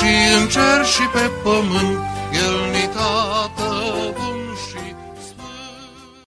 și în cer și pe pământ, El ni tată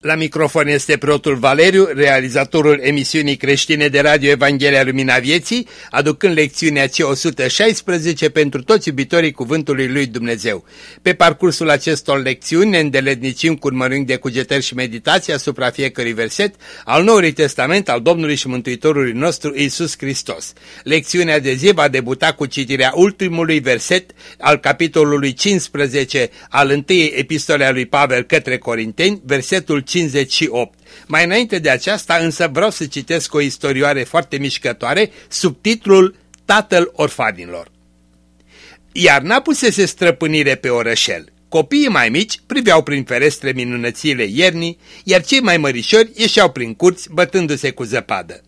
la microfon este preotul Valeriu, realizatorul emisiunii creștine de radio Evanghelia Lumina Vieții, aducând lecțiunea C116 pentru toți iubitorii Cuvântului Lui Dumnezeu. Pe parcursul acestor lecțiuni ne îndeletnicim cu urmărind de cugetări și meditații asupra fiecărui verset al Noului Testament al Domnului și Mântuitorului nostru Isus Hristos. Lecțiunea de zi va debuta cu citirea ultimului verset al capitolului 15 al întâiei epistole a lui Pavel către Corinteni, versetul 58. Mai înainte de aceasta însă vreau să citesc o istorioare foarte mișcătoare sub titlul Tatăl orfanilor. Iarna pusese străpânire pe orășel. Copiii mai mici priveau prin ferestre minunățile iernii, iar cei mai mărișori ieșeau prin curți bătându-se cu zăpadă.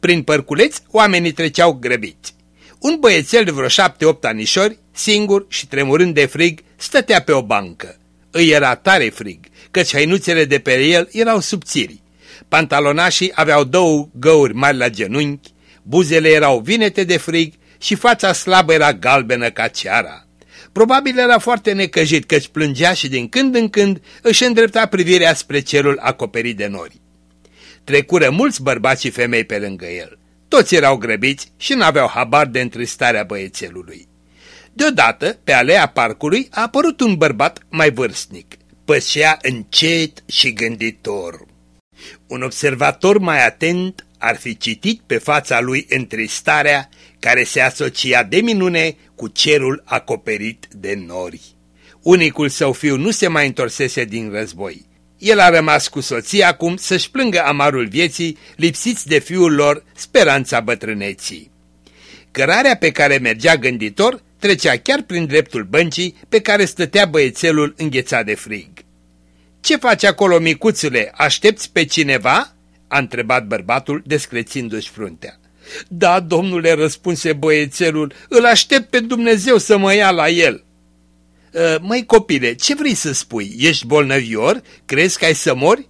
Prin părculeți oamenii treceau grăbiți. Un băiețel de vreo șapte-opt anișori, singur și tremurând de frig, stătea pe o bancă. Îi era tare frig căci hainuțele de pe el erau subțiri. Pantalonașii aveau două găuri mari la genunchi, buzele erau vinete de frig și fața slabă era galbenă ca ceara. Probabil era foarte necăjit căci plângea și din când în când își îndrepta privirea spre cerul acoperit de nori. Trecură mulți bărbați și femei pe lângă el. Toți erau grăbiți și n-aveau habar de întristarea băiețelului. Deodată, pe alea parcului, a apărut un bărbat mai vârstnic pășea încet și gânditor. Un observator mai atent ar fi citit pe fața lui întristarea care se asocia de minune cu cerul acoperit de nori. Unicul său fiu nu se mai întorsese din război. El a rămas cu soția acum să-și plângă amarul vieții, lipsiți de fiul lor, speranța bătrâneții. Cărarea pe care mergea gânditor trecea chiar prin dreptul băncii pe care stătea băiețelul înghețat de frig. Ce faci acolo, micuțule? Aștepți pe cineva?" a întrebat bărbatul, descrețindu-și fruntea. Da, domnule, răspunse băiețelul, îl aștept pe Dumnezeu să mă ia la el." Ă, măi copile, ce vrei să spui? Ești bolnăvior? Crezi că ai să mori?"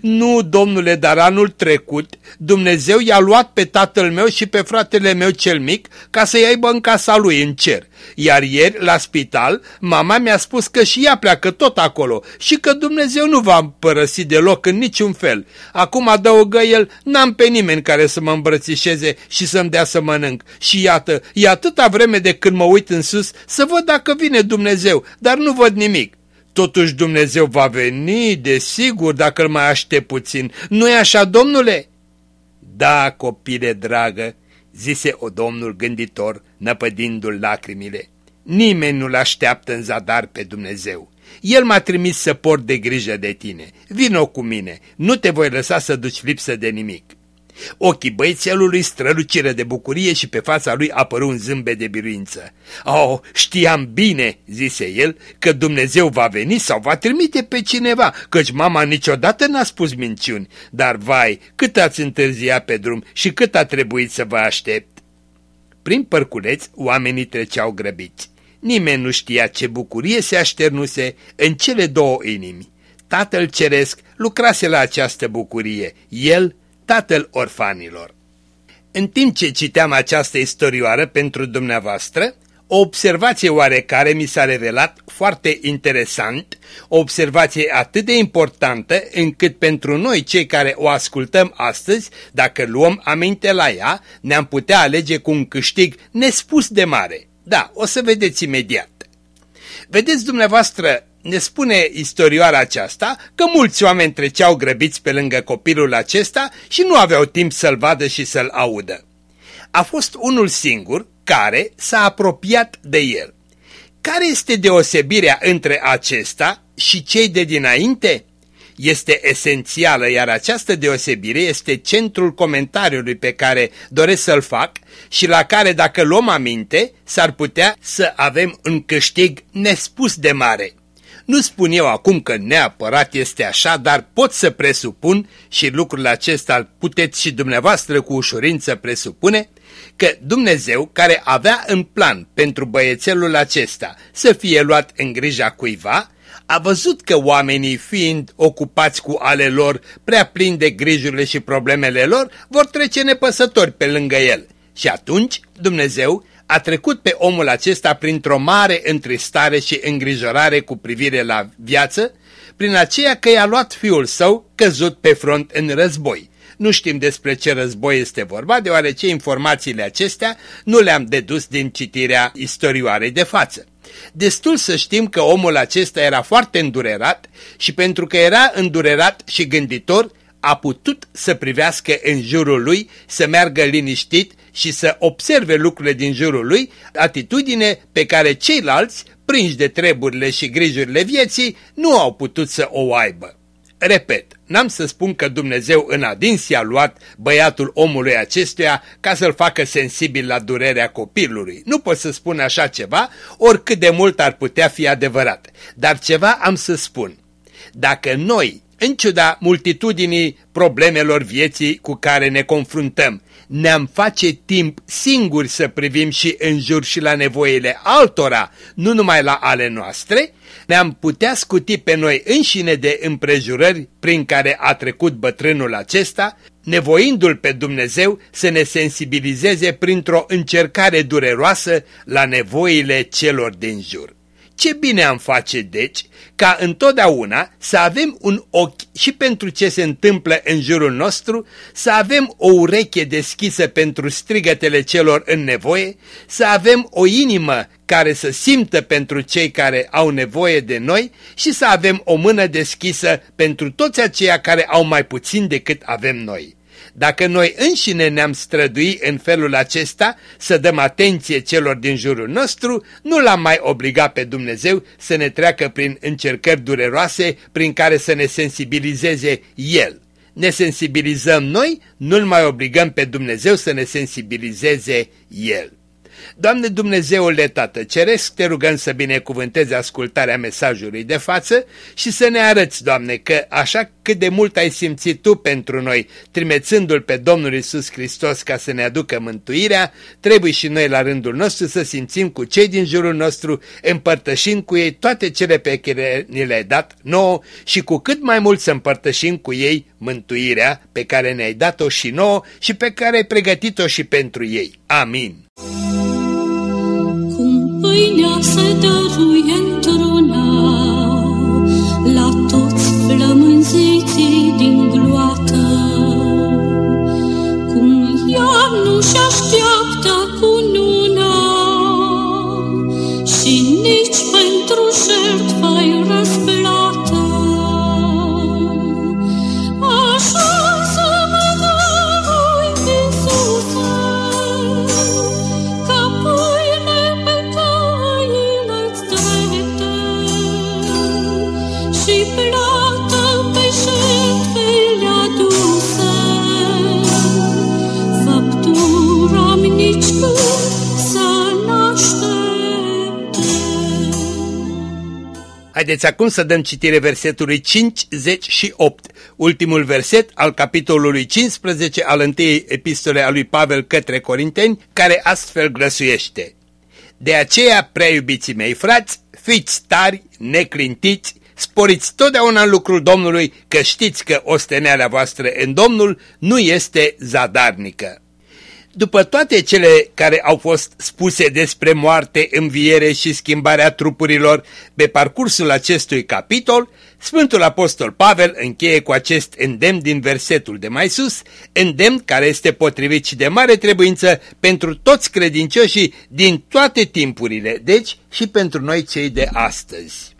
Nu, domnule, dar anul trecut Dumnezeu i-a luat pe tatăl meu și pe fratele meu cel mic ca să-i aibă în casa lui în cer. Iar ieri, la spital, mama mi-a spus că și ea pleacă tot acolo și că Dumnezeu nu va părăsi deloc în niciun fel. Acum adăugă el, n-am pe nimeni care să mă îmbrățișeze și să-mi dea să mănânc. Și iată, e atâta vreme de când mă uit în sus să văd dacă vine Dumnezeu, dar nu văd nimic. Totuși Dumnezeu va veni, desigur, dacă îl mai aștept puțin. Nu-i așa, domnule? Da, copile dragă, zise o domnul gânditor, năpădindu-l lacrimile. Nimeni nu-l așteaptă în zadar pe Dumnezeu. El m-a trimis să port de grijă de tine. Vino cu mine, nu te voi lăsa să duci lipsă de nimic. Ochii băițelului străluciră de bucurie și pe fața lui apăru un zâmbet de biruință. Oh, știam bine, zise el, că Dumnezeu va veni sau va trimite pe cineva, căci mama niciodată n-a spus minciuni. Dar vai, cât ați întârziat pe drum și cât a trebuit să vă aștept. Prin părculeți, oamenii treceau grăbiți. Nimeni nu știa ce bucurie se așternuse în cele două inimi. Tatăl Ceresc lucrase la această bucurie, el tatăl orfanilor. În timp ce citeam această istorioară pentru dumneavoastră, o observație oarecare mi s-a revelat foarte interesant, o observație atât de importantă încât pentru noi cei care o ascultăm astăzi, dacă luăm aminte la ea, ne-am putea alege cu un câștig nespus de mare. Da, o să vedeți imediat. Vedeți dumneavoastră, ne spune istorioara aceasta că mulți oameni treceau grăbiți pe lângă copilul acesta și nu aveau timp să-l vadă și să-l audă. A fost unul singur care s-a apropiat de el. Care este deosebirea între acesta și cei de dinainte? este esențială, iar această deosebire este centrul comentariului pe care doresc să-l fac și la care, dacă luăm aminte, s-ar putea să avem un câștig nespus de mare. Nu spun eu acum că neapărat este așa, dar pot să presupun și lucrul acesta îl puteți și dumneavoastră cu ușurință presupune, că Dumnezeu, care avea în plan pentru băiețelul acesta să fie luat în grija cuiva, a văzut că oamenii fiind ocupați cu ale lor, prea plini de grijurile și problemele lor, vor trece nepăsători pe lângă el. Și atunci Dumnezeu a trecut pe omul acesta printr-o mare întristare și îngrijorare cu privire la viață, prin aceea că i-a luat fiul său căzut pe front în război. Nu știm despre ce război este vorba, deoarece informațiile acestea nu le-am dedus din citirea istorioarei de față. Destul să știm că omul acesta era foarte îndurerat și pentru că era îndurerat și gânditor, a putut să privească în jurul lui, să meargă liniștit și să observe lucrurile din jurul lui, atitudine pe care ceilalți, prinși de treburile și grijurile vieții, nu au putut să o aibă. Repet, n-am să spun că Dumnezeu în adins i-a luat băiatul omului acestuia ca să-l facă sensibil la durerea copilului. Nu pot să spun așa ceva, oricât de mult ar putea fi adevărat. Dar ceva am să spun. Dacă noi, în ciuda multitudinii problemelor vieții cu care ne confruntăm, ne-am face timp singuri să privim și în jur și la nevoile altora, nu numai la ale noastre, ne-am putea scuti pe noi înșine de împrejurări prin care a trecut bătrânul acesta, nevoindu-l pe Dumnezeu să ne sensibilizeze printr-o încercare dureroasă la nevoile celor din jur. Ce bine am face, deci, ca întotdeauna să avem un ochi și pentru ce se întâmplă în jurul nostru, să avem o ureche deschisă pentru strigătele celor în nevoie, să avem o inimă care să simtă pentru cei care au nevoie de noi și să avem o mână deschisă pentru toți aceia care au mai puțin decât avem noi. Dacă noi înșine ne-am strădui în felul acesta să dăm atenție celor din jurul nostru, nu l-am mai obligat pe Dumnezeu să ne treacă prin încercări dureroase prin care să ne sensibilizeze El. Ne sensibilizăm noi, nu-L mai obligăm pe Dumnezeu să ne sensibilizeze El. Doamne Dumnezeule Tată Ceresc, te rugăm să binecuvântezi ascultarea mesajului de față și să ne arăți, Doamne, că așa cât de mult ai simțit Tu pentru noi, trimețându-L pe Domnul Isus Hristos ca să ne aducă mântuirea, trebuie și noi la rândul nostru să simțim cu cei din jurul nostru, împărtășind cu ei toate cele pe care ni le-ai dat nouă și cu cât mai mult să împărtășim cu ei mântuirea pe care ne-ai dat-o și nouă și pe care ai pregătit-o și pentru ei. Amin pâinea se dăruie într-una la toți flămânziții din gloată. Cum ea nu-și așteaptă Haideți acum să dăm citire versetului 58, ultimul verset al capitolului 15 al întâiei epistole a lui Pavel către Corinteni, care astfel grăsuiește. De aceea, prea iubiții mei frați, fiți tari, neclintiți, sporiți totdeauna în lucrul Domnului, că știți că osteneala voastră în Domnul nu este zadarnică. După toate cele care au fost spuse despre moarte, înviere și schimbarea trupurilor pe parcursul acestui capitol, Sfântul Apostol Pavel încheie cu acest îndemn din versetul de mai sus, îndemn care este potrivit și de mare trebuință pentru toți credincioșii din toate timpurile, deci și pentru noi cei de astăzi.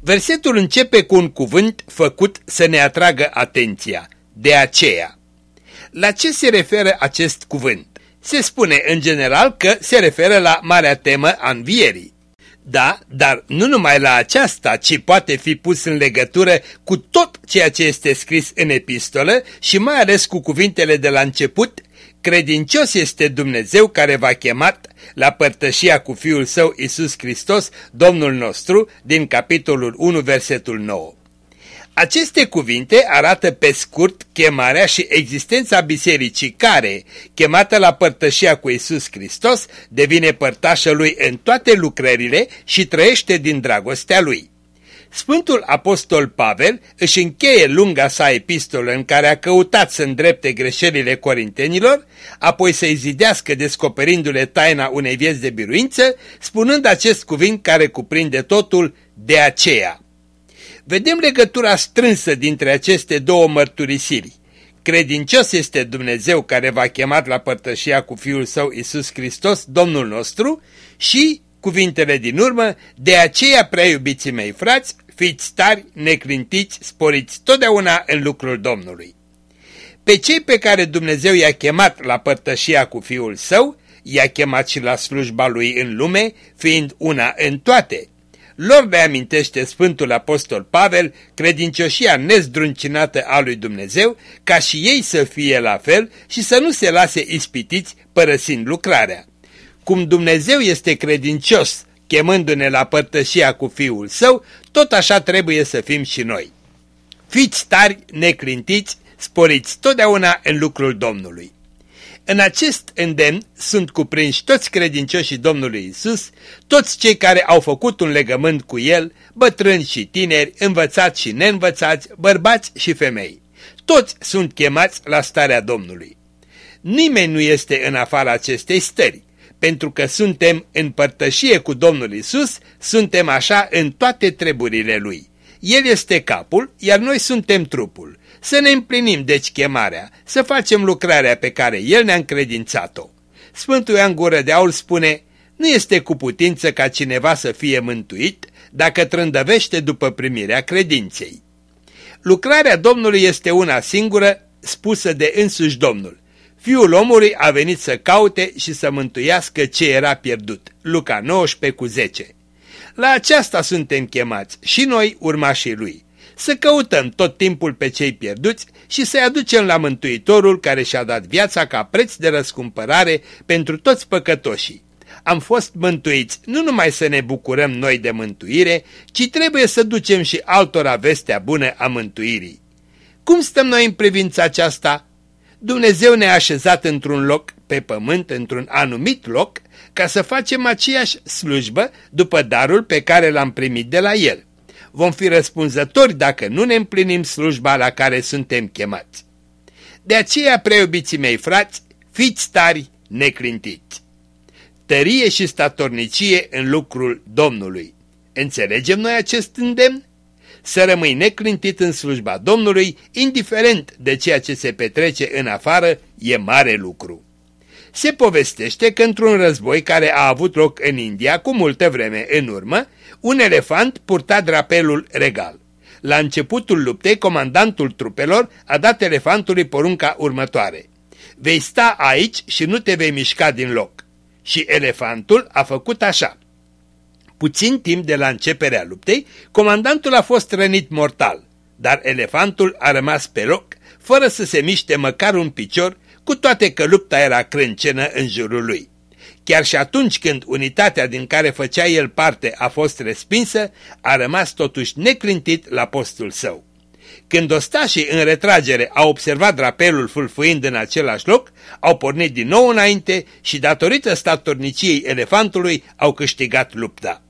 Versetul începe cu un cuvânt făcut să ne atragă atenția, de aceea. La ce se referă acest cuvânt? Se spune în general că se referă la marea temă a învierii. Da, dar nu numai la aceasta, ci poate fi pus în legătură cu tot ceea ce este scris în epistolă și mai ales cu cuvintele de la început, credincios este Dumnezeu care v-a chemat la părtășia cu Fiul Său Isus Hristos, Domnul nostru, din capitolul 1, versetul 9. Aceste cuvinte arată pe scurt chemarea și existența bisericii care, chemată la părtășia cu Isus Hristos, devine părtașă lui în toate lucrările și trăiește din dragostea lui. Sfântul Apostol Pavel își încheie lunga sa epistolă în care a căutat să îndrepte greșelile corintenilor, apoi să-i zidească descoperindu-le taina unei vieți de biruință, spunând acest cuvânt care cuprinde totul, de aceea. Vedem legătura strânsă dintre aceste două mărturisiri. Credincios este Dumnezeu care v-a chemat la părtășia cu Fiul Său Isus Hristos, Domnul nostru, și cuvintele din urmă, de aceea, prea iubiții mei frați, fiți tari, neclintiți, sporiți totdeauna în lucrul Domnului. Pe cei pe care Dumnezeu i-a chemat la părtășia cu Fiul Său, i-a chemat și la slujba Lui în lume, fiind una în toate. Lor le amintește Sfântul Apostol Pavel credincioșia nezdruncinată a lui Dumnezeu, ca și ei să fie la fel și să nu se lase ispitiți părăsind lucrarea. Cum Dumnezeu este credincios, chemându-ne la părtășia cu Fiul Său, tot așa trebuie să fim și noi. Fiți tari, neclintiți, sporiți totdeauna în lucrul Domnului. În acest îndemn sunt cuprinși toți credincioșii Domnului Isus, toți cei care au făcut un legământ cu El, bătrâni și tineri, învățați și neînvățați, bărbați și femei. Toți sunt chemați la starea Domnului. Nimeni nu este în afara acestei stări pentru că suntem în părtășie cu Domnul Isus, suntem așa în toate treburile Lui. El este capul, iar noi suntem trupul. Să ne împlinim deci chemarea, să facem lucrarea pe care El ne-a încredințat-o. Sfântul Ioan Gură de Aul spune, nu este cu putință ca cineva să fie mântuit dacă trândăvește după primirea credinței. Lucrarea Domnului este una singură, spusă de însuși Domnul. Fiul omului a venit să caute și să mântuiască ce era pierdut. Luca 19 cu 10 La aceasta suntem chemați și noi urmașii lui. Să căutăm tot timpul pe cei pierduți și să-i aducem la Mântuitorul care și-a dat viața ca preț de răscumpărare pentru toți păcătoșii. Am fost mântuiți nu numai să ne bucurăm noi de mântuire, ci trebuie să ducem și altora vestea bună a mântuirii. Cum stăm noi în privința aceasta? Dumnezeu ne-a așezat într-un loc, pe pământ, într-un anumit loc, ca să facem aceeași slujbă după darul pe care l-am primit de la El. Vom fi răspunzători dacă nu ne împlinim slujba la care suntem chemați. De aceea, preiubiții mei frați, fiți tari, neclintiți. Tărie și statornicie în lucrul Domnului. Înțelegem noi acest îndemn? să rămâi neclintit în slujba Domnului, indiferent de ceea ce se petrece în afară, e mare lucru. Se povestește că într-un război care a avut loc în India cu multă vreme în urmă, un elefant purta drapelul regal. La începutul luptei, comandantul trupelor a dat elefantului porunca următoare. Vei sta aici și nu te vei mișca din loc. Și elefantul a făcut așa. Puțin timp de la începerea luptei, comandantul a fost rănit mortal, dar elefantul a rămas pe loc, fără să se miște măcar un picior, cu toate că lupta era crâncenă în jurul lui. Chiar și atunci când unitatea din care făcea el parte a fost respinsă, a rămas totuși neclintit la postul său. Când ostașii în retragere au observat drapelul fulfuind în același loc, au pornit din nou înainte și datorită statorniciei elefantului au câștigat lupta.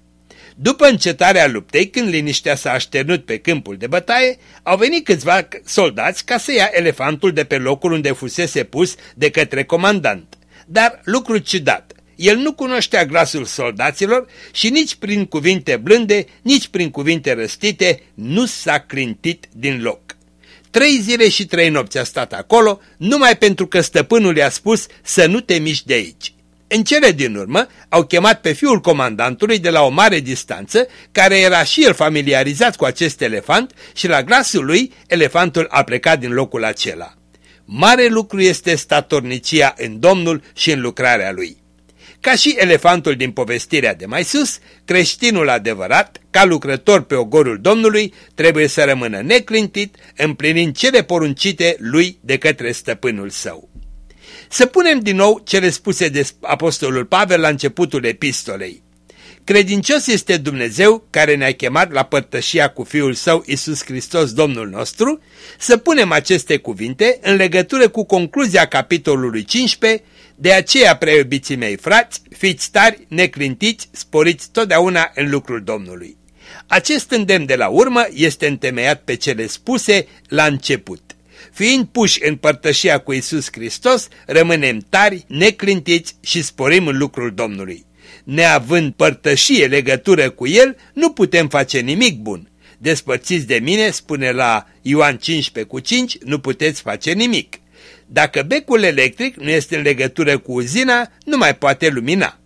După încetarea luptei, când liniștea s-a așternut pe câmpul de bătaie, au venit câțiva soldați ca să ia elefantul de pe locul unde fusese pus de către comandant. Dar lucru ciudat, el nu cunoștea glasul soldaților și nici prin cuvinte blânde, nici prin cuvinte răstite nu s-a clintit din loc. Trei zile și trei nopți a stat acolo, numai pentru că stăpânul i-a spus să nu te miști de aici. În cele din urmă au chemat pe fiul comandantului de la o mare distanță, care era și el familiarizat cu acest elefant și la glasul lui elefantul a plecat din locul acela. Mare lucru este statornicia în Domnul și în lucrarea lui. Ca și elefantul din povestirea de mai sus, creștinul adevărat, ca lucrător pe ogorul Domnului, trebuie să rămână neclintit, împlinind cele poruncite lui de către stăpânul său. Să punem din nou cele spuse de apostolul Pavel la începutul epistolei. Credincios este Dumnezeu care ne-a chemat la părtășia cu Fiul Său Isus Hristos Domnul nostru, să punem aceste cuvinte în legătură cu concluzia capitolului 15, de aceea, preiubiții mei frați, fiți tari, neclintiți, sporiți totdeauna în lucrul Domnului. Acest îndemn de la urmă este întemeiat pe cele spuse la început. Fiind puși în părtășia cu Isus Hristos, rămânem tari, neclintiți și sporim în lucrul Domnului neavând părtășie legătură cu el, nu putem face nimic bun. Despărțiți de mine, spune la Ioan 15 cu 5, nu puteți face nimic. Dacă becul electric nu este în legătură cu uzina, nu mai poate lumina.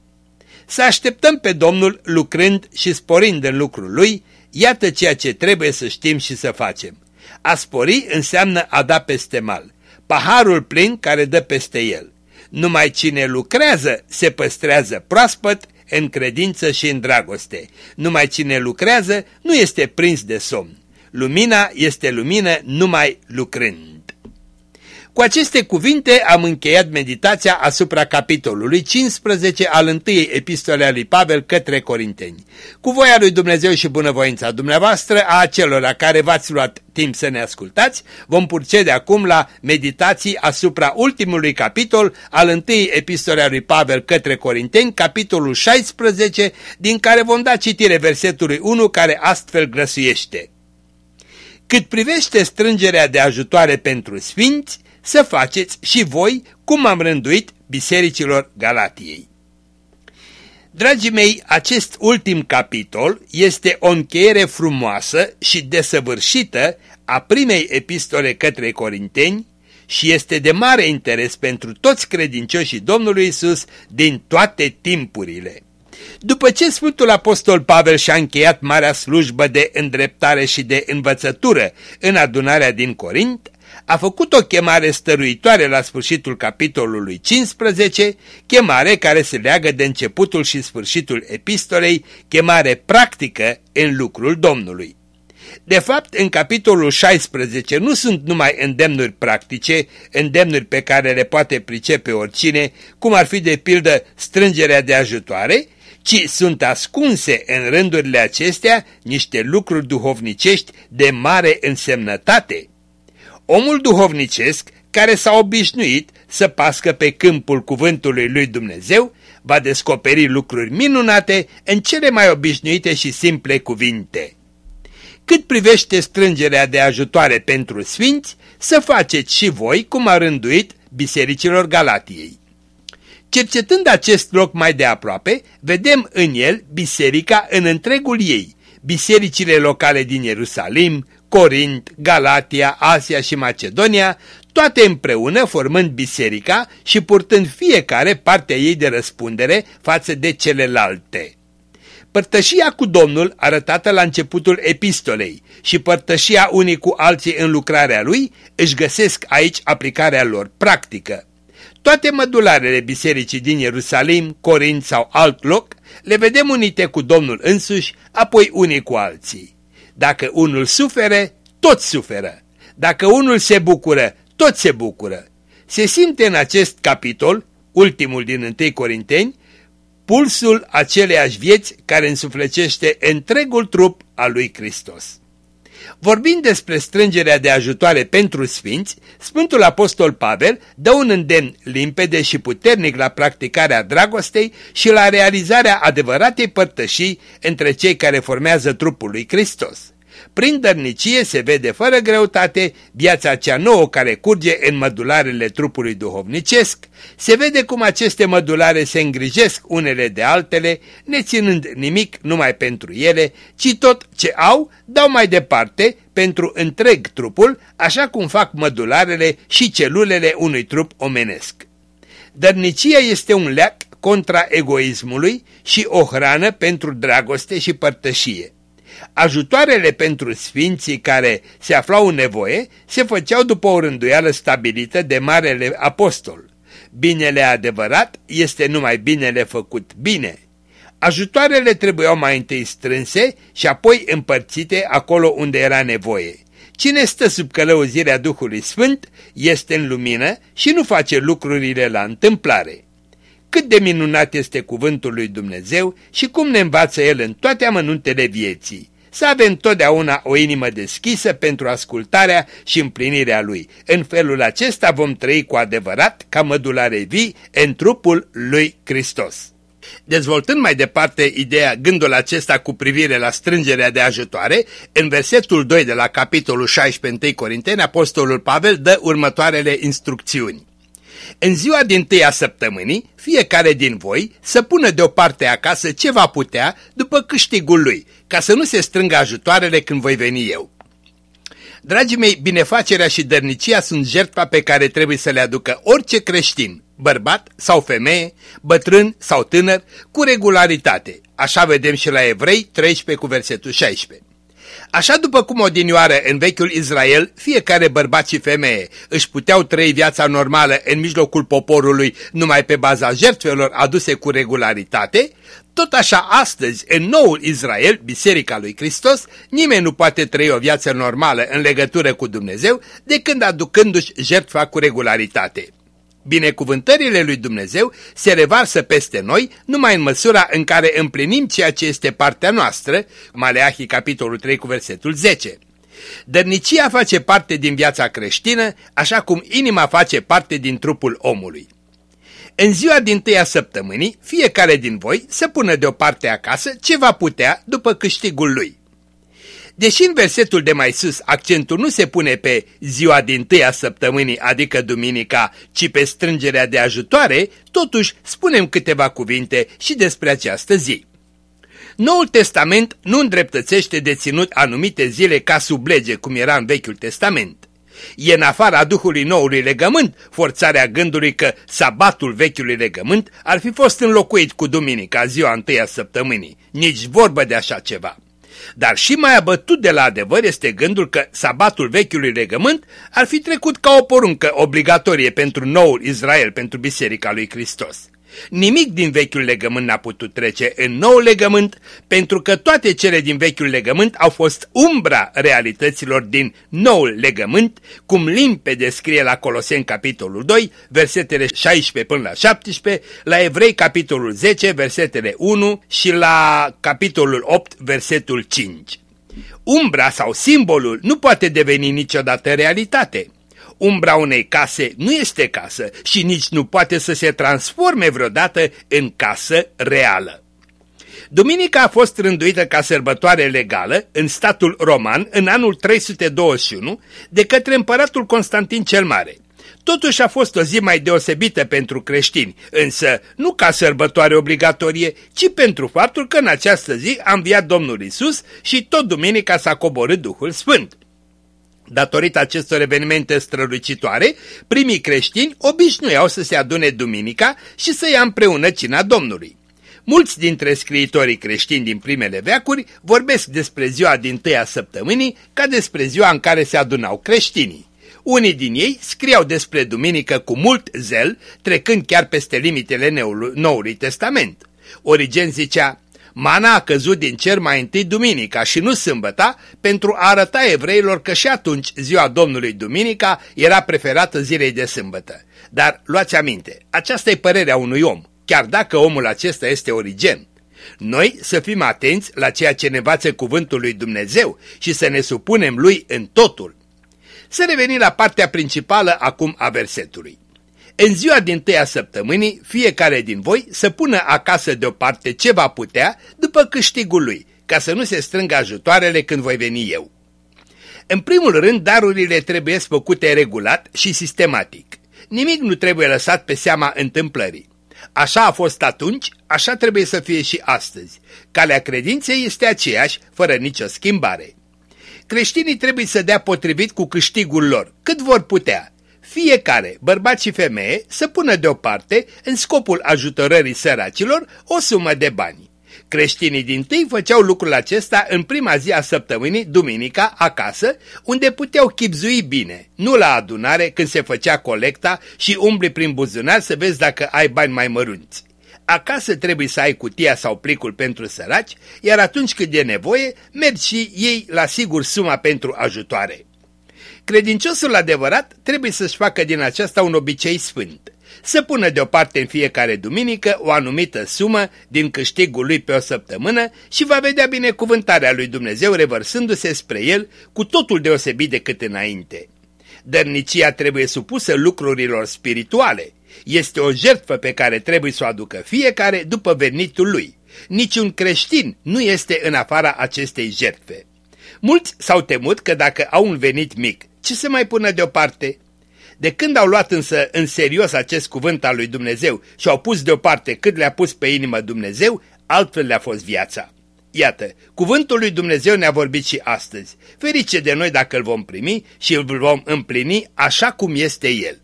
Să așteptăm pe Domnul lucrând și sporind în lucrul lui, iată ceea ce trebuie să știm și să facem. A spori înseamnă a da peste mal, paharul plin care dă peste el. Numai cine lucrează se păstrează proaspăt în credință și în dragoste. Numai cine lucrează nu este prins de somn. Lumina este lumină numai lucrând. Cu aceste cuvinte am încheiat meditația asupra capitolului 15 al întâiei epistole a lui Pavel către Corinteni. Cu voia lui Dumnezeu și bunăvoința dumneavoastră, a acelora care v-ați luat timp să ne ascultați, vom procede acum la meditații asupra ultimului capitol al întâiei epistole a lui Pavel către Corinteni, capitolul 16, din care vom da citire versetului 1 care astfel grăsuiește. Cât privește strângerea de ajutoare pentru sfinți, să faceți și voi cum am rânduit bisericilor Galatiei. Dragii mei, acest ultim capitol este o încheiere frumoasă și desăvârșită a primei epistole către Corinteni și este de mare interes pentru toți credincioșii Domnului Isus din toate timpurile. După ce Sfântul Apostol Pavel și-a încheiat marea slujbă de îndreptare și de învățătură în adunarea din Corint, a făcut o chemare stăruitoare la sfârșitul capitolului 15, chemare care se leagă de începutul și sfârșitul epistolei, chemare practică în lucrul Domnului. De fapt, în capitolul 16 nu sunt numai îndemnuri practice, îndemnuri pe care le poate pricepe oricine, cum ar fi de pildă strângerea de ajutoare, ci sunt ascunse în rândurile acestea niște lucruri duhovnicești de mare însemnătate. Omul duhovnicesc, care s-a obișnuit să pască pe câmpul cuvântului lui Dumnezeu, va descoperi lucruri minunate în cele mai obișnuite și simple cuvinte. Cât privește strângerea de ajutoare pentru sfinți, să faceți și voi cum a rânduit bisericilor Galatiei. Cercetând acest loc mai de aproape, vedem în el biserica în întregul ei, bisericile locale din Ierusalim, Corint, Galatia, Asia și Macedonia, toate împreună formând biserica și purtând fiecare partea ei de răspundere față de celelalte. Părtășia cu Domnul arătată la începutul epistolei și părtășia unii cu alții în lucrarea lui își găsesc aici aplicarea lor practică. Toate mădularele bisericii din Ierusalim, Corint sau alt loc le vedem unite cu Domnul însuși, apoi unii cu alții. Dacă unul sufere, toți suferă. Dacă unul se bucură, toți se bucură. Se simte în acest capitol, ultimul din 1 Corinteni, pulsul aceleiași vieți care însuflecește întregul trup al lui Hristos. Vorbind despre strângerea de ajutoare pentru sfinți, Sfântul Apostol Pavel dă un îndemn limpede și puternic la practicarea dragostei și la realizarea adevăratei părtășii între cei care formează trupul lui Hristos. Prin dărnicie se vede fără greutate viața cea nouă care curge în mădularele trupului duhovnicesc, se vede cum aceste mădulare se îngrijesc unele de altele, neținând nimic numai pentru ele, ci tot ce au dau mai departe pentru întreg trupul, așa cum fac mădularele și celulele unui trup omenesc. Dărnicia este un leac contra egoismului și o hrană pentru dragoste și părtășie. Ajutoarele pentru sfinții care se aflau în nevoie se făceau după o rânduială stabilită de Marele Apostol. binele adevărat este numai binele făcut bine. Ajutoarele trebuiau mai întâi strânse și apoi împărțite acolo unde era nevoie. Cine stă sub călăuzirea Duhului Sfânt este în lumină și nu face lucrurile la întâmplare. Cât de minunat este cuvântul lui Dumnezeu și cum ne învață El în toate amănuntele vieții. Să avem totdeauna o inimă deschisă pentru ascultarea și împlinirea Lui. În felul acesta vom trăi cu adevărat ca mădulare vii în trupul lui Hristos. Dezvoltând mai departe ideea, gândul acesta cu privire la strângerea de ajutoare, în versetul 2 de la capitolul 16 1 Corinteni, Apostolul Pavel dă următoarele instrucțiuni. În ziua din tâia săptămânii, fiecare din voi să pună deoparte acasă ce va putea după câștigul lui, ca să nu se strângă ajutoarele când voi veni eu. Dragii mei, binefacerea și dărnicia sunt jertfa pe care trebuie să le aducă orice creștin, bărbat sau femeie, bătrân sau tânăr, cu regularitate. Așa vedem și la Evrei 13 cu versetul 16. Așa după cum odinioară în vechiul Israel, fiecare bărbat și femeie își puteau trăi viața normală în mijlocul poporului numai pe baza jertfelor aduse cu regularitate, tot așa astăzi, în noul Israel, Biserica lui Hristos, nimeni nu poate trăi o viață normală în legătură cu Dumnezeu decât aducându-și jertfa cu regularitate. Binecuvântările lui Dumnezeu se revarsă peste noi numai în măsura în care împlinim ceea ce este partea noastră, Maleahii capitolul 3 cu versetul 10. Dărnicia face parte din viața creștină, așa cum inima face parte din trupul omului. În ziua din tâia săptămânii, fiecare din voi să pună deoparte acasă ce va putea după câștigul lui. Deși în versetul de mai sus accentul nu se pune pe ziua din tâia săptămânii, adică duminica, ci pe strângerea de ajutoare, totuși spunem câteva cuvinte și despre această zi. Noul Testament nu îndreptățește de ținut anumite zile ca sub lege, cum era în Vechiul Testament. E în afara Duhului Noului Legământ forțarea gândului că sabatul Vechiului Legământ ar fi fost înlocuit cu duminica, ziua întâia săptămânii. Nici vorbă de așa ceva. Dar și mai abătut de la adevăr este gândul că sabatul vechiului legământ ar fi trecut ca o poruncă obligatorie pentru noul Israel, pentru Biserica lui Hristos. Nimic din vechiul legământ n-a putut trece în nou legământ, pentru că toate cele din vechiul legământ au fost umbra realităților din noul legământ, cum limpede scrie la Coloseni capitolul 2, versetele 16 până la 17, la Evrei capitolul 10, versetele 1 și la capitolul 8, versetul 5. Umbra sau simbolul nu poate deveni niciodată realitate umbra unei case nu este casă și nici nu poate să se transforme vreodată în casă reală. Duminica a fost rânduită ca sărbătoare legală în statul roman în anul 321 de către împăratul Constantin cel Mare. Totuși a fost o zi mai deosebită pentru creștini, însă nu ca sărbătoare obligatorie, ci pentru faptul că în această zi a înviat Domnul Isus și tot duminica s-a coborât Duhul Sfânt. Datorită acestor evenimente strălucitoare, primii creștini obișnuiau să se adune duminica și să ia împreună cina Domnului. Mulți dintre scriitorii creștini din primele veacuri vorbesc despre ziua din tâia săptămânii ca despre ziua în care se adunau creștinii. Unii din ei scriau despre duminică cu mult zel, trecând chiar peste limitele Noului Testament. Origen zicea, Mana a căzut din cer mai întâi duminica și nu sâmbăta pentru a arăta evreilor că și atunci ziua Domnului duminica era preferată zilei de sâmbătă. Dar luați aminte, aceasta e părerea unui om, chiar dacă omul acesta este origen. Noi să fim atenți la ceea ce ne învață cuvântul lui Dumnezeu și să ne supunem lui în totul. Să revenim la partea principală acum a versetului. În ziua din tâia săptămânii, fiecare din voi să pună acasă deoparte ce va putea după câștigul lui, ca să nu se strângă ajutoarele când voi veni eu. În primul rând, darurile trebuie făcute regulat și sistematic. Nimic nu trebuie lăsat pe seama întâmplării. Așa a fost atunci, așa trebuie să fie și astăzi. Calea credinței este aceeași, fără nicio schimbare. Creștinii trebuie să dea potrivit cu câștigul lor, cât vor putea, fiecare, bărbat și femeie, să pună deoparte, în scopul ajutorării săracilor, o sumă de bani. Creștinii din tâi făceau lucrul acesta în prima zi a săptămânii, duminica, acasă, unde puteau chipzui bine, nu la adunare când se făcea colecta și umbli prin buzunar să vezi dacă ai bani mai mărunți. Acasă trebuie să ai cutia sau plicul pentru săraci, iar atunci când e nevoie, mergi și ei la sigur suma pentru ajutoare. Credinciosul adevărat trebuie să-și facă din aceasta un obicei sfânt să pună deoparte în fiecare duminică o anumită sumă din câștigul lui pe o săptămână și va vedea binecuvântarea lui Dumnezeu revărsându-se spre el cu totul deosebit decât înainte. Dărnicia trebuie supusă lucrurilor spirituale. Este o jertfă pe care trebuie să o aducă fiecare după venitul lui. Niciun creștin nu este în afara acestei jertfe. Mulți s-au temut că dacă au un venit mic, ce să mai pună deoparte? De când au luat însă în serios acest cuvânt al lui Dumnezeu și au pus deoparte cât le-a pus pe inimă Dumnezeu, altfel le-a fost viața. Iată, cuvântul lui Dumnezeu ne-a vorbit și astăzi. Ferice de noi dacă îl vom primi și îl vom împlini așa cum este el.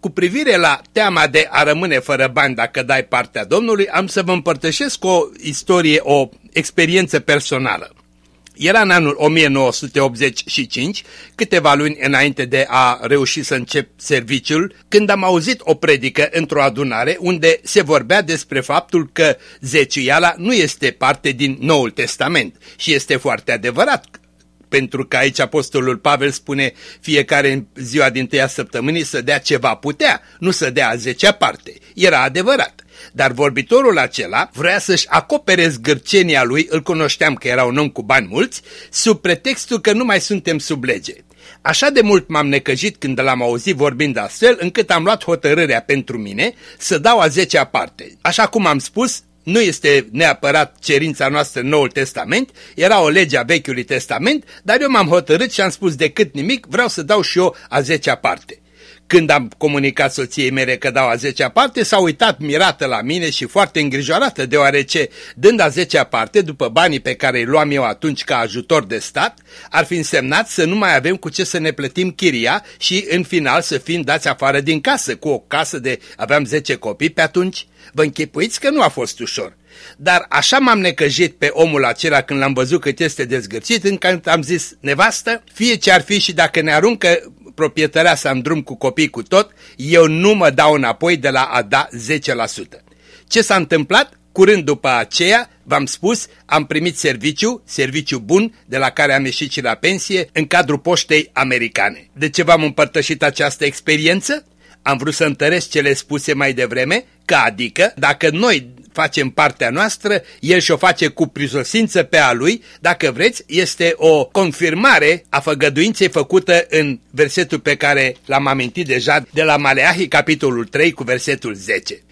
Cu privire la teama de a rămâne fără bani dacă dai partea Domnului, am să vă împărtășesc o istorie, o experiență personală. Era în anul 1985, câteva luni înainte de a reuși să încep serviciul, când am auzit o predică într-o adunare unde se vorbea despre faptul că zeciuiala nu este parte din Noul Testament și este foarte adevărat pentru că aici apostolul Pavel spune fiecare în ziua din tăia săptămânii să dea ceva putea, nu să dea a zecea parte. Era adevărat. Dar vorbitorul acela vrea să-și acopere zgârcenia lui, îl cunoșteam că era un om cu bani mulți, sub pretextul că nu mai suntem sub lege. Așa de mult m-am necăjit când l-am auzit vorbind astfel, încât am luat hotărârea pentru mine să dau a zecea parte. Așa cum am spus, nu este neapărat cerința noastră în Noul Testament, era o lege a Vechiului Testament, dar eu m-am hotărât și am spus decât nimic, vreau să dau și eu a zecea parte. Când am comunicat soției mele că dau a zecea parte, s-a uitat mirată la mine și foarte îngrijorată, deoarece, dând a zecea parte, după banii pe care îi luam eu atunci ca ajutor de stat, ar fi însemnat să nu mai avem cu ce să ne plătim chiria și, în final, să fim dați afară din casă, cu o casă de... aveam 10 copii pe atunci. Vă închipuiți că nu a fost ușor. Dar așa m-am necăjit pe omul acela când l-am văzut cât este dezgârcit, încât am zis, nevastă, fie ce ar fi și dacă ne aruncă să în drum cu copii cu tot, eu nu mă dau înapoi de la a da 10%. Ce s-a întâmplat? Curând după aceea, v-am spus, am primit serviciu, serviciu bun, de la care am ieșit și la pensie, în cadrul poștei americane. De ce v-am împărtășit această experiență? Am vrut să întăresc cele spuse mai devreme, că adică, dacă noi facem partea noastră, el și-o face cu prisosință pe a lui, dacă vreți, este o confirmare a făgăduinței făcută în versetul pe care l-am amintit deja de la Maleahi, capitolul 3, cu versetul 10.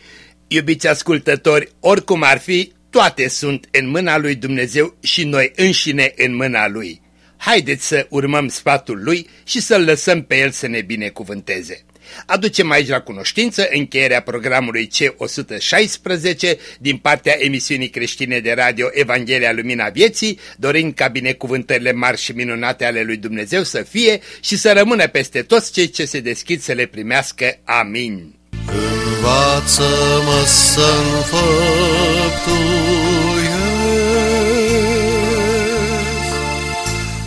Iubiți ascultători, oricum ar fi, toate sunt în mâna lui Dumnezeu și noi înșine în mâna lui. Haideți să urmăm sfatul lui și să-l lăsăm pe el să ne binecuvânteze. Aducem aici la cunoștință încheierea programului C116 din partea emisiunii creștine de radio Evanghelia Lumina Vieții, dorind ca binecuvântările mari și minunate ale lui Dumnezeu să fie și să rămână peste toți cei ce se deschid să le primească. Amin. Învață-mă să-mi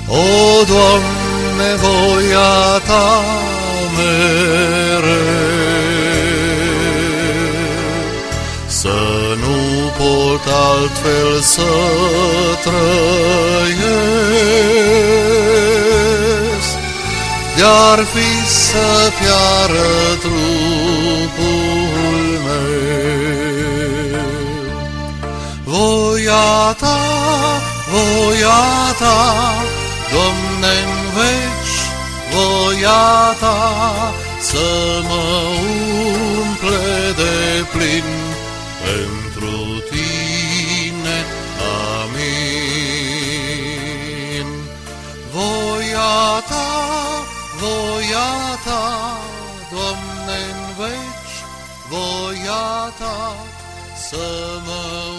O, Doamne, voia Ta mereu. Să nu pot altfel să trăiesc, De-ar fi să piară trupul meu. Voia ta, voia ta, Doamne-n veci, voia ta, să mă umple de plin pentru tine. Amin. Voia ta, voia ta, Doamne, în veci, voia ta, să mă umple